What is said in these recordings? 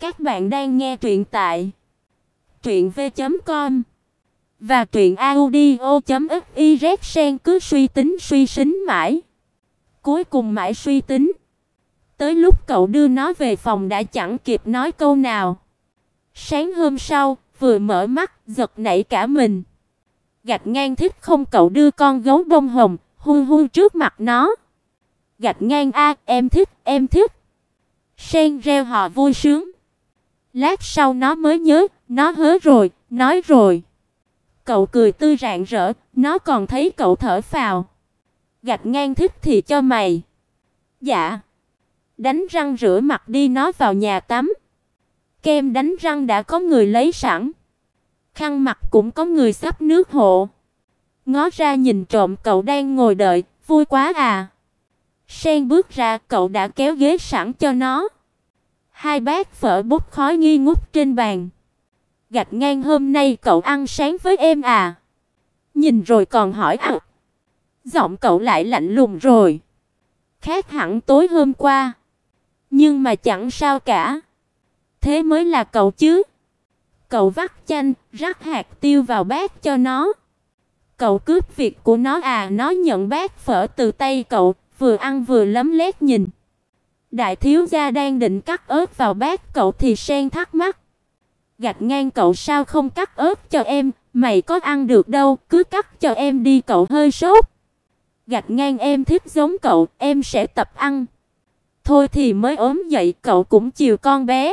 Các bạn đang nghe truyện tại truyện v.com và truyện audio.fiz sen cứ suy tính suy sính mãi. Cuối cùng mãi suy tính. Tới lúc cậu đưa nó về phòng đã chẳng kịp nói câu nào. Sáng hôm sau, vừa mở mắt, giật nảy cả mình. Gạch ngang thích không cậu đưa con gấu bông hồng, hu hu trước mặt nó. Gạch ngang a, em thích, em thích. Sen reo hò vui sướng. Lát sau nó mới nhớ, nó hớ rồi, nói rồi. Cậu cười tươi rạng rỡ, nó còn thấy cậu thở phào. Gạch ngang thích thì cho mày. Dạ. Đánh răng rửa mặt đi nó vào nhà tắm. Kem đánh răng đã có người lấy sẵn. Khăn mặt cũng có người sắp nước hộ. Ngó ra nhìn trộm cậu đang ngồi đợi, vui quá à. Sen bước ra, cậu đã kéo ghế sẵn cho nó. Hai bát phở bốc khói nghi ngút trên bàn. Gạch ngang hôm nay cậu ăn sáng với em à? Nhìn rồi còn hỏi à. Giọng cậu lại lạnh lùng rồi. Khác hẳn tối hôm qua. Nhưng mà chẳng sao cả. Thế mới là cậu chứ. Cậu vắt chanh, rắc hạt tiêu vào bát cho nó. Cậu cướp việc của nó à, nó nhận bát phở từ tay cậu, vừa ăn vừa lấm lét nhìn. Đại thiếu gia đang định cắt ớt vào bát cậu thì sen thắc mắc. Gạch ngang cậu sao không cắt ớt cho em, mày có ăn được đâu, cứ cắt cho em đi cậu hơi sốt. Gạch ngang em thích giống cậu, em sẽ tập ăn. Thôi thì mới ốm dậy cậu cũng chiều con bé.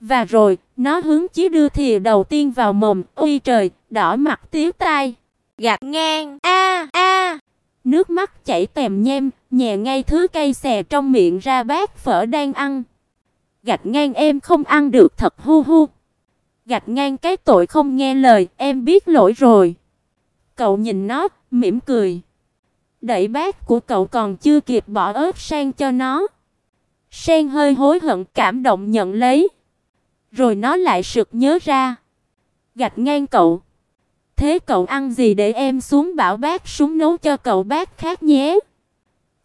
Và rồi, nó hướng chí đưa thìa đầu tiên vào mồm, ôi trời, đỏ mặt tía tai. Gạt ngang, a a. Nước mắt chảy tèm nhem, nhè ngay thứ cây xè trong miệng ra bát phở đang ăn. gạch ngang em không ăn được thật hu hu. gạch ngang cái tội không nghe lời, em biết lỗi rồi. Cậu nhìn nó, mỉm cười. Đẩy bát của cậu còn chưa kịp bỏ ớt sang cho nó. Sen hơi hối hận cảm động nhận lấy. Rồi nó lại sực nhớ ra. Gạch ngang cậu. Thế cậu ăn gì để em xuống bảo bác súng nấu cho cậu bác khác nhé.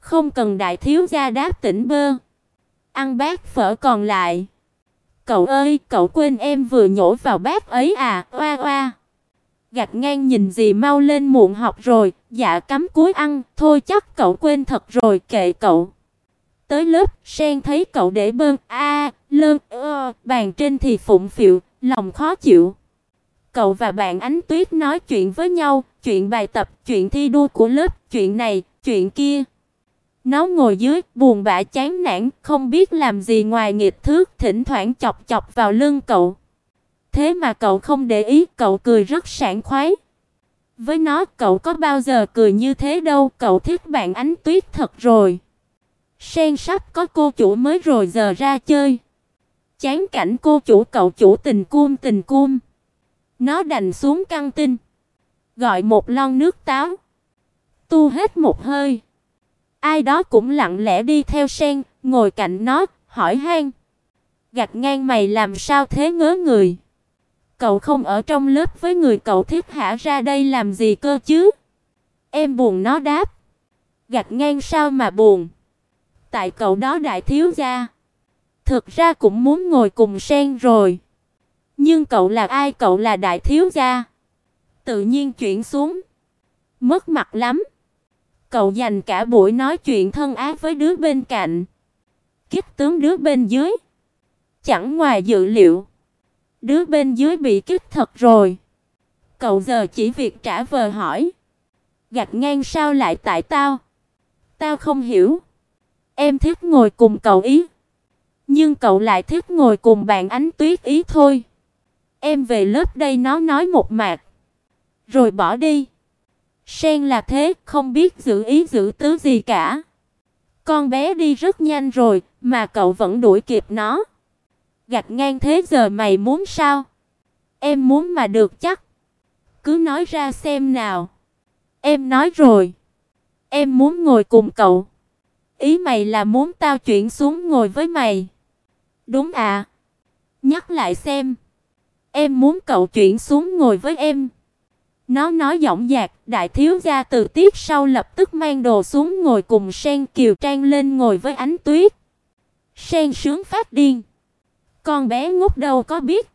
Không cần đại thiếu gia đáp tỉnh bơ. Ăn bát phở còn lại. Cậu ơi, cậu quên em vừa nhổ vào bát ấy à, oa oa. Gạch ngang nhìn gì mau lên muộn học rồi, dạ cắm cuối ăn, thôi chắc cậu quên thật rồi, kệ cậu. Tới lớp, Sen thấy cậu để bơ a, lơn ơ, bàn trên thì phụng phịu, lòng khó chịu. Cậu và bạn Ánh Tuyết nói chuyện với nhau, chuyện bài tập, chuyện thi đua của lớp, chuyện này, chuyện kia. Nó ngồi dưới, buồn bã chán nản, không biết làm gì ngoài nghịch thước, thỉnh thoảng chọc chọc vào lưng cậu. Thế mà cậu không để ý, cậu cười rất sảng khoái. Với nó, cậu có bao giờ cười như thế đâu, cậu thích bạn Ánh Tuyết thật rồi. Sen sắp có cô chủ mới rồi giờ ra chơi. Chán cảnh cô chủ cậu chủ tình cung tình cung. Nó đành xuống căng tin. Gọi một lon nước táo. Tu hết một hơi. Ai đó cũng lặng lẽ đi theo sen, ngồi cạnh nó, hỏi han. Gạch ngang mày làm sao thế ngớ người. Cậu không ở trong lớp với người cậu thiết hả ra đây làm gì cơ chứ? Em buồn nó đáp. Gạch ngang sao mà buồn? Tại cậu đó đại thiếu gia. Thực ra cũng muốn ngồi cùng sen rồi. Nhưng cậu là ai? Cậu là đại thiếu gia. Tự nhiên chuyển xuống. Mất mặt lắm. Cậu dành cả buổi nói chuyện thân ái với đứa bên cạnh. Kích tướng đứa bên dưới. Chẳng ngoài dự liệu. Đứa bên dưới bị kích thật rồi. Cậu giờ chỉ việc trả vờ hỏi. Gạch ngang sao lại tại tao? Tao không hiểu. Em thích ngồi cùng cậu ý. Nhưng cậu lại thích ngồi cùng bạn Ánh Tuyết ý thôi. Em về lớp đây nó nói một mạc. Rồi bỏ đi. Sen là thế, không biết giữ ý giữ tứ gì cả. Con bé đi rất nhanh rồi, mà cậu vẫn đuổi kịp nó. Gạch ngang thế giờ mày muốn sao? Em muốn mà được chắc. Cứ nói ra xem nào. Em nói rồi. Em muốn ngồi cùng cậu. Ý mày là muốn tao chuyển xuống ngồi với mày. Đúng à? Nhắc lại xem. Em muốn cậu chuyển xuống ngồi với em. Nó nói giọng dạc, đại thiếu gia từ tiết sau lập tức mang đồ xuống ngồi cùng Sen Kiều Trang lên ngồi với Ánh Tuyết. Sen sướng phát điên. Con bé ngốc đâu có biết.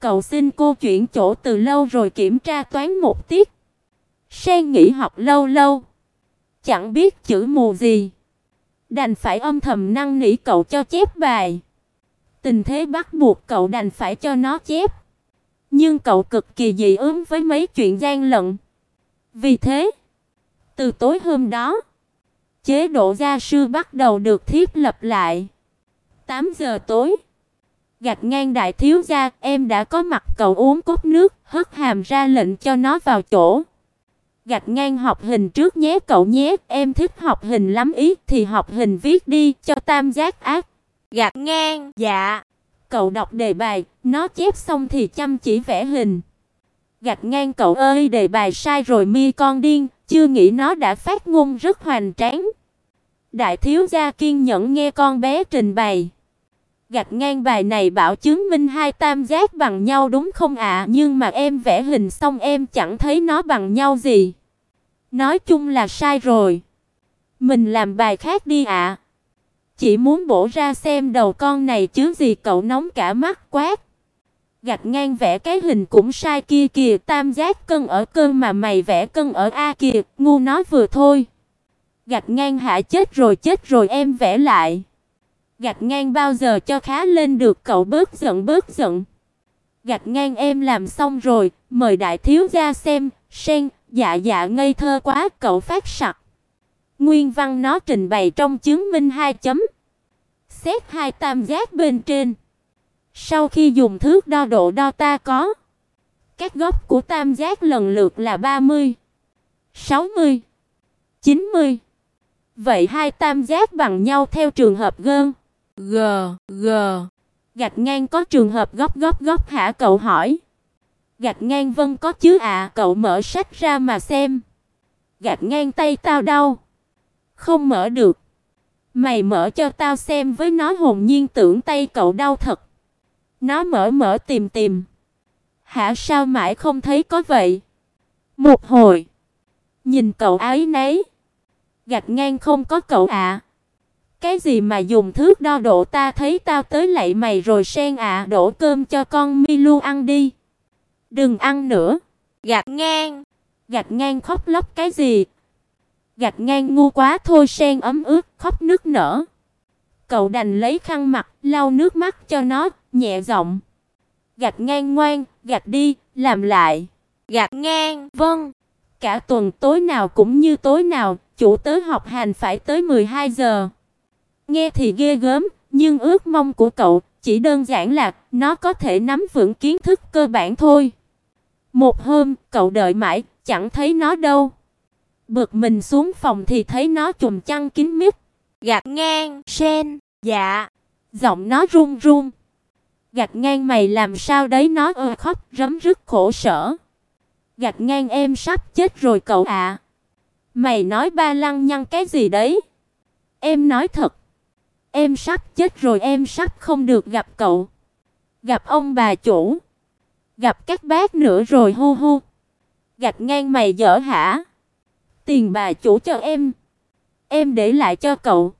Cậu xin cô chuyển chỗ từ lâu rồi kiểm tra toán một tiết. Sen nghỉ học lâu lâu. Chẳng biết chữ mù gì. Đành phải âm thầm năn nỉ cậu cho chép bài. Tình thế bắt buộc cậu đành phải cho nó chép. Nhưng cậu cực kỳ dị ứng với mấy chuyện gian lận. Vì thế, từ tối hôm đó, chế độ gia sư bắt đầu được thiết lập lại. 8 giờ tối, gạch ngang đại thiếu gia, em đã có mặt cậu uống cốc nước, hất hàm ra lệnh cho nó vào chỗ. Gạch ngang học hình trước nhé cậu nhé, em thích học hình lắm ý thì học hình viết đi cho tam giác ác. Gạch ngang, dạ. Cậu đọc đề bài, nó chép xong thì chăm chỉ vẽ hình. Gạch ngang cậu ơi đề bài sai rồi mi con điên, chưa nghĩ nó đã phát ngôn rất hoành tráng. Đại thiếu gia kiên nhẫn nghe con bé trình bày. Gạch ngang bài này bảo chứng minh hai tam giác bằng nhau đúng không ạ? Nhưng mà em vẽ hình xong em chẳng thấy nó bằng nhau gì. Nói chung là sai rồi. Mình làm bài khác đi ạ. Chỉ muốn bổ ra xem đầu con này chứ gì cậu nóng cả mắt quát. Gạch ngang vẽ cái hình cũng sai kia kìa, tam giác cân ở cơ mà mày vẽ cân ở a kìa, ngu nó vừa thôi. Gạch ngang hạ chết rồi chết rồi em vẽ lại. Gạch ngang bao giờ cho khá lên được cậu bớt giận bớt giận. Gạch ngang em làm xong rồi, mời đại thiếu gia xem, sen, dạ dạ ngây thơ quá, cậu phát sặc. Nguyên văn nó trình bày trong chứng minh hai chấm. Xét hai tam giác bên trên. Sau khi dùng thước đo độ đo ta có các góc của tam giác lần lượt là 30, 60, 90. Vậy hai tam giác bằng nhau theo trường hợp gơn. G, G. Gạch ngang có trường hợp góc góc góc hả cậu hỏi. Gạch ngang vân có chứ ạ, cậu mở sách ra mà xem. Gạch ngang tay tao đau. Không mở được. Mày mở cho tao xem với nó hồn nhiên tưởng tay cậu đau thật. Nó mở mở tìm tìm. Hả sao mãi không thấy có vậy? Một hồi. Nhìn cậu ấy nấy. Gạch ngang không có cậu ạ. Cái gì mà dùng thước đo độ ta thấy tao tới lạy mày rồi sen ạ, đổ cơm cho con Milu ăn đi. Đừng ăn nữa. Gạch ngang. Gạch ngang khóc lóc cái gì? Gạch ngang ngu quá thôi sen ấm ướt khóc nức nở. Cậu đành lấy khăn mặt lau nước mắt cho nó, nhẹ giọng. Gạch ngang ngoan, gạch đi, làm lại. Gạch ngang, vâng. Cả tuần tối nào cũng như tối nào, chủ tớ học hành phải tới 12 giờ. Nghe thì ghê gớm, nhưng ước mong của cậu chỉ đơn giản là nó có thể nắm vững kiến thức cơ bản thôi. Một hôm, cậu đợi mãi, chẳng thấy nó đâu. Bực mình xuống phòng thì thấy nó trùm chăn kín mít. Gạch ngang, sen, dạ. Giọng nó run run. Gạch ngang mày làm sao đấy nó ơ khóc rấm rứt khổ sở. Gạch ngang em sắp chết rồi cậu ạ. Mày nói ba lăng nhăng cái gì đấy? Em nói thật. Em sắp chết rồi em sắp không được gặp cậu. Gặp ông bà chủ. Gặp các bác nữa rồi hu hu. Gạch ngang mày dở hả? Tiền bà chủ cho em. Em để lại cho cậu.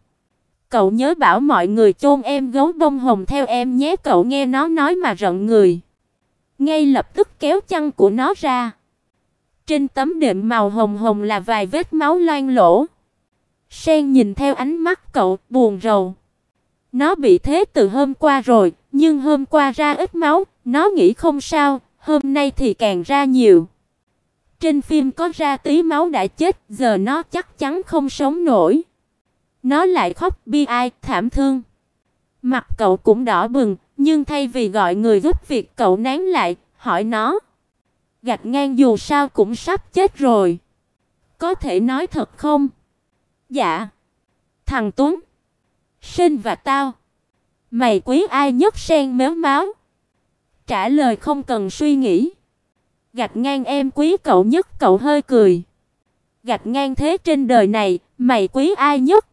Cậu nhớ bảo mọi người chôn em gấu bông hồng theo em nhé cậu nghe nó nói mà rợn người. Ngay lập tức kéo chăn của nó ra. Trên tấm đệm màu hồng hồng là vài vết máu loang lỗ. Sen nhìn theo ánh mắt cậu, buồn rầu. Nó bị thế từ hôm qua rồi, nhưng hôm qua ra ít máu, nó nghĩ không sao, hôm nay thì càng ra nhiều. Trên phim có ra tí máu đã chết, giờ nó chắc chắn không sống nổi. Nó lại khóc bi ai, thảm thương. Mặt cậu cũng đỏ bừng, nhưng thay vì gọi người giúp việc cậu nán lại, hỏi nó. Gạch ngang dù sao cũng sắp chết rồi. Có thể nói thật không? Dạ. Thằng Tuấn. Sinh và tao. Mày quý ai nhất sen méo máu? Trả lời không cần suy nghĩ. Gạch ngang em quý cậu nhất cậu hơi cười. Gạch ngang thế trên đời này, mày quý ai nhất?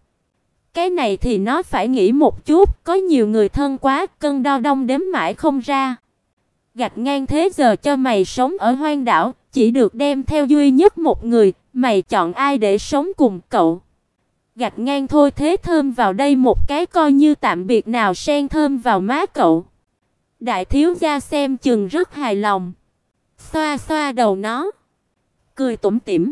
Cái này thì nó phải nghĩ một chút, có nhiều người thân quá, cân đo đong đếm mãi không ra. Gạch ngang thế giờ cho mày sống ở hoang đảo, chỉ được đem theo duy nhất một người, mày chọn ai để sống cùng cậu? Gạch ngang thôi thế thơm vào đây một cái coi như tạm biệt nào sen thơm vào má cậu. Đại thiếu gia xem chừng rất hài lòng. Xoa xoa đầu nó, cười tủm tỉm.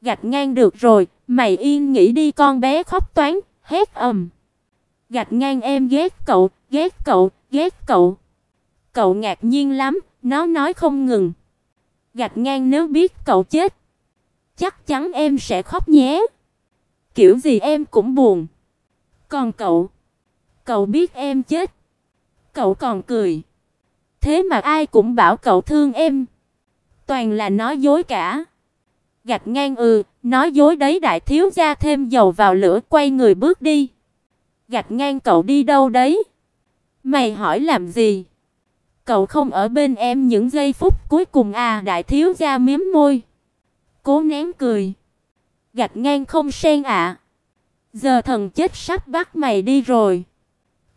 Gạch ngang được rồi, mày yên nghĩ đi con bé khóc toán, hét ầm. Gạch ngang em ghét cậu, ghét cậu, ghét cậu. Cậu ngạc nhiên lắm, nó nói không ngừng. Gạch ngang nếu biết cậu chết, chắc chắn em sẽ khóc nhé. Kiểu gì em cũng buồn. Còn cậu, cậu biết em chết, cậu còn cười. Thế mà ai cũng bảo cậu thương em. Toàn là nói dối cả. Gạch ngang ừ, nói dối đấy đại thiếu gia thêm dầu vào lửa quay người bước đi. Gạch ngang cậu đi đâu đấy? Mày hỏi làm gì? Cậu không ở bên em những giây phút cuối cùng à đại thiếu gia miếm môi. Cố nén cười. Gạch ngang không sen ạ. Giờ thần chết sắp bắt mày đi rồi.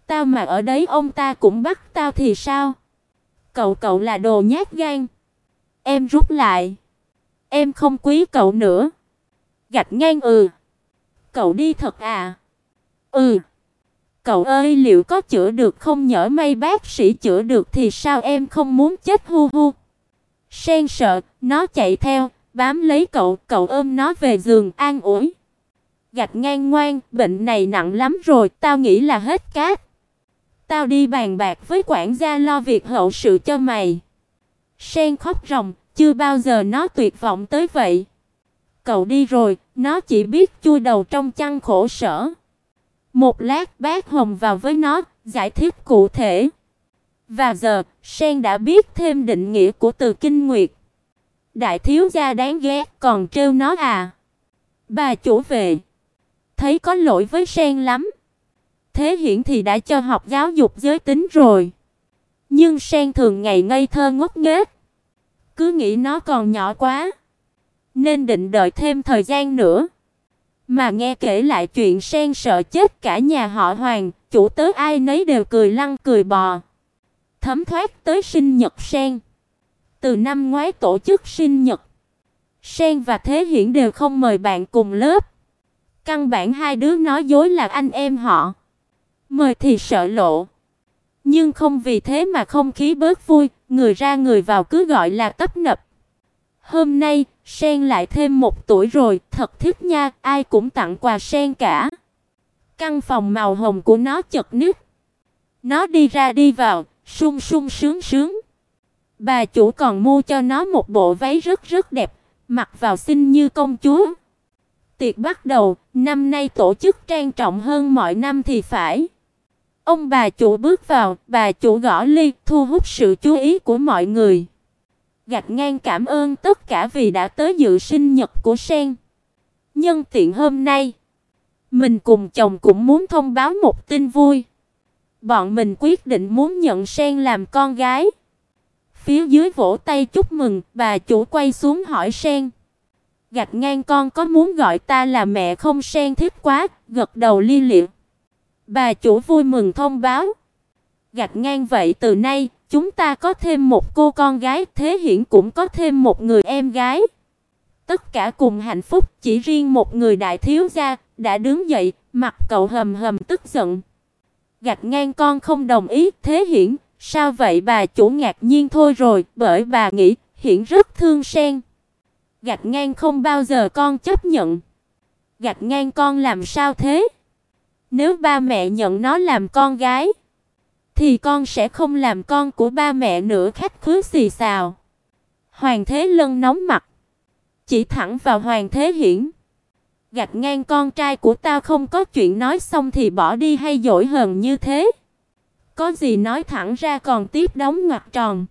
Tao mà ở đấy ông ta cũng bắt tao thì sao? Cậu cậu là đồ nhát gan. Em rút lại. Em không quý cậu nữa. Gạch ngang ừ. Cậu đi thật à? Ừ. Cậu ơi liệu có chữa được không nhỡ may bác sĩ chữa được thì sao em không muốn chết hu hu. Sen sợ, nó chạy theo, bám lấy cậu, cậu ôm nó về giường an ủi. Gạch ngang ngoan, bệnh này nặng lắm rồi, tao nghĩ là hết cát. Tao đi bàn bạc với quản gia lo việc hậu sự cho mày. Sen khóc ròng, chưa bao giờ nó tuyệt vọng tới vậy. Cậu đi rồi, nó chỉ biết chui đầu trong chăn khổ sở. Một lát bác Hồng vào với nó, giải thích cụ thể. Và giờ, Sen đã biết thêm định nghĩa của từ kinh nguyệt. Đại thiếu gia đáng ghét còn trêu nó à. Bà chủ về. Thấy có lỗi với Sen lắm. Thế hiển thì đã cho học giáo dục giới tính rồi. Nhưng Sen thường ngày ngây thơ ngốc nghếch. Cứ nghĩ nó còn nhỏ quá. Nên định đợi thêm thời gian nữa. Mà nghe kể lại chuyện Sen sợ chết cả nhà họ Hoàng, chủ tớ ai nấy đều cười lăn cười bò. Thấm thoát tới sinh nhật Sen. Từ năm ngoái tổ chức sinh nhật, Sen và Thế Hiển đều không mời bạn cùng lớp. Căn bản hai đứa nói dối là anh em họ. Mời thì sợ lộ. Nhưng không vì thế mà không khí bớt vui, người ra người vào cứ gọi là tấp nập. Hôm nay, Sen lại thêm một tuổi rồi, thật thích nha, ai cũng tặng quà Sen cả. Căn phòng màu hồng của nó chật ních. Nó đi ra đi vào, sung sung sướng sướng. Bà chủ còn mua cho nó một bộ váy rất rất đẹp, mặc vào xinh như công chúa. Tiệc bắt đầu, năm nay tổ chức trang trọng hơn mọi năm thì phải. Ông bà chủ bước vào, bà chủ gõ ly, thu hút sự chú ý của mọi người. Gạch ngang cảm ơn tất cả vì đã tới dự sinh nhật của Sen. Nhân tiện hôm nay, mình cùng chồng cũng muốn thông báo một tin vui. Bọn mình quyết định muốn nhận Sen làm con gái. Phía dưới vỗ tay chúc mừng, bà chủ quay xuống hỏi Sen. Gạch ngang con có muốn gọi ta là mẹ không Sen thích quá, gật đầu li liệm. Bà chủ vui mừng thông báo. Gạch ngang vậy từ nay, chúng ta có thêm một cô con gái, Thế Hiển cũng có thêm một người em gái. Tất cả cùng hạnh phúc, chỉ riêng một người đại thiếu gia đã đứng dậy, mặt cậu hầm hầm tức giận. Gạch ngang con không đồng ý, Thế Hiển, sao vậy bà chủ ngạc nhiên thôi rồi, bởi bà nghĩ Hiển rất thương Sen. Gạch ngang không bao giờ con chấp nhận. Gạch ngang con làm sao thế? Nếu ba mẹ nhận nó làm con gái, thì con sẽ không làm con của ba mẹ nữa khách khứa xì xào. Hoàng Thế Lân nóng mặt, chỉ thẳng vào Hoàng Thế Hiển. Gạch ngang con trai của ta không có chuyện nói xong thì bỏ đi hay dỗi hờn như thế. Có gì nói thẳng ra còn tiếp đóng ngặt tròn.